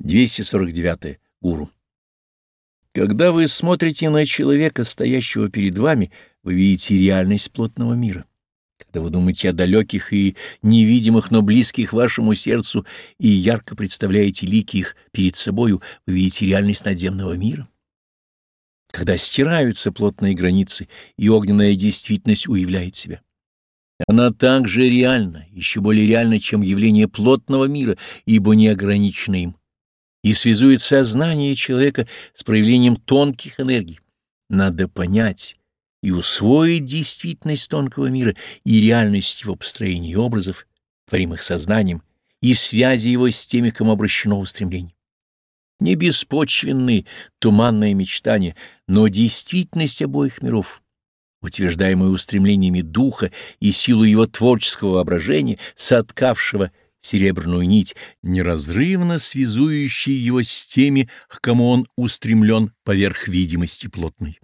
249. Гуру. Когда вы смотрите на человека, стоящего перед вами, вы видите реальность плотного мира. Когда вы думаете о далеких и невидимых, но близких вашему сердцу и ярко представляете лики их перед собою, вы видите реальность надземного мира. Когда стираются плотные границы, и огненная действительность уявляет себя. Она также реальна, еще более реальна, чем явление плотного мира, ибо не ограничена им и связует сознание человека с проявлением тонких энергий. Надо понять и усвоить действительность тонкого мира и реальность его построения образов, творимых сознанием, и связи его с теми, кому обращено устремление. Не беспочвенные, туманные мечтания, но действительность обоих миров, утверждаемая устремлениями духа и силу его творческого воображения, соткавшего серебряную нить, неразрывно связующую его с теми, к кому он устремлен поверх видимости плотной.